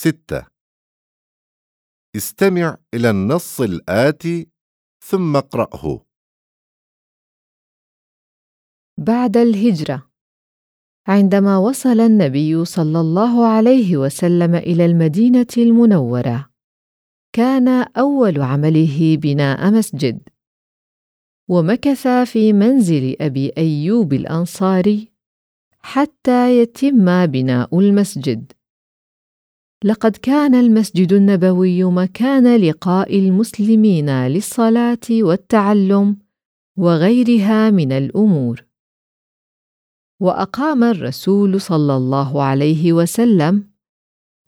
ستة. استمع إلى النص الآتي ثم اقرأه. بعد الهجرة عندما وصل النبي صلى الله عليه وسلم إلى المدينة المنورة كان أول عمله بناء مسجد. ومكث في منزل أبي أيوب الأنصاري حتى يتم بناء المسجد. لقد كان المسجد النبوي مكان لقاء المسلمين للصلاة والتعلم وغيرها من الأمور. وأقام الرسول صلى الله عليه وسلم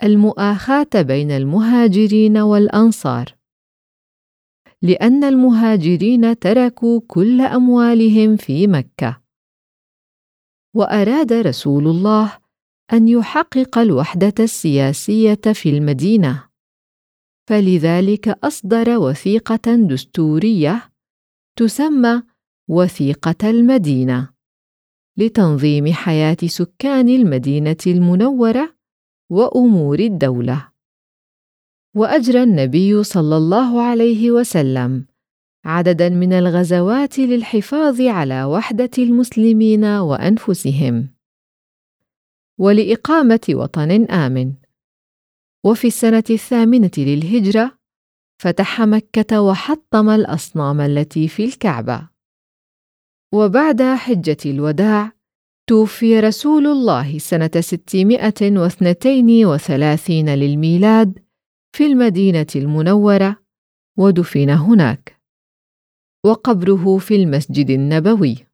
المؤاخاة بين المهاجرين والأنصار لأن المهاجرين تركوا كل أموالهم في مكة. وأراد رسول الله أن يحقق الوحدة السياسية في المدينة. فلذلك أصدر وثيقة دستورية تسمى وثيقة المدينة لتنظيم حياة سكان المدينة المنورة وأمور الدولة. وأجرى النبي صلى الله عليه وسلم عددا من الغزوات للحفاظ على وحدة المسلمين وأنفسهم. ولإقامة وطن آمن. وفي السنة الثامنة للهجرة فتح مكة وحطم الأصنام التي في الكعبة. وبعد حجة الوداع توفي رسول الله سنة ستمائة واثنتين وثلاثين للميلاد في المدينة المنورة ودفن هناك. وقبره في المسجد النبوي.